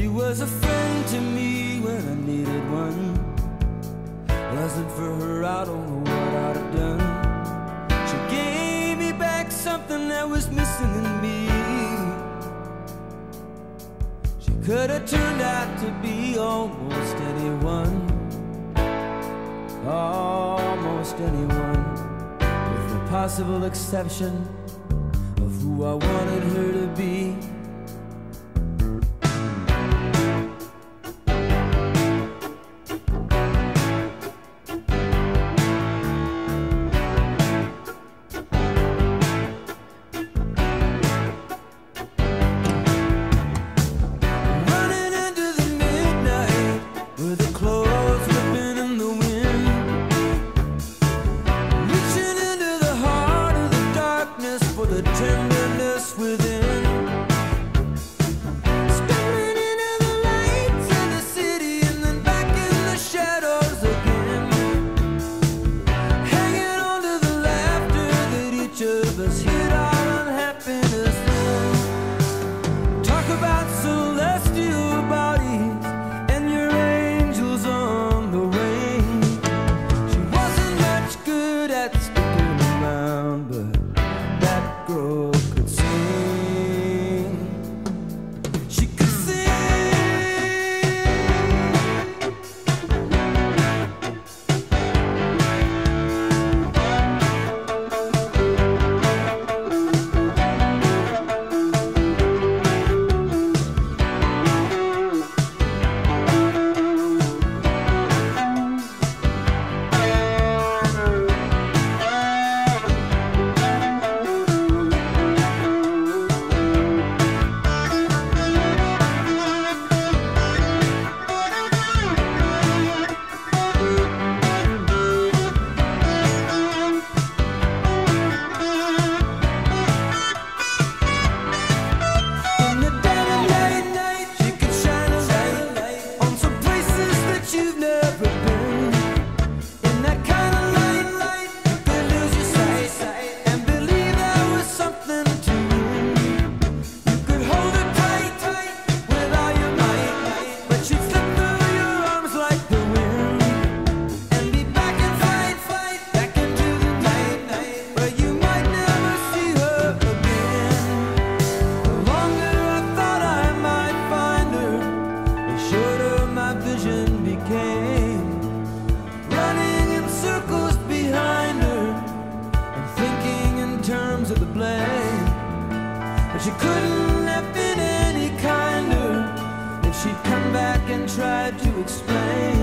She was a friend to me when I needed one. Wasn't for her, I don't know what I'd have done. She gave me back something that was missing in me. She could have turned out to be almost anyone. Almost anyone, with the possible exception of who I wanted her to be. And she couldn't have been any kinder. if she'd come back and tried to explain.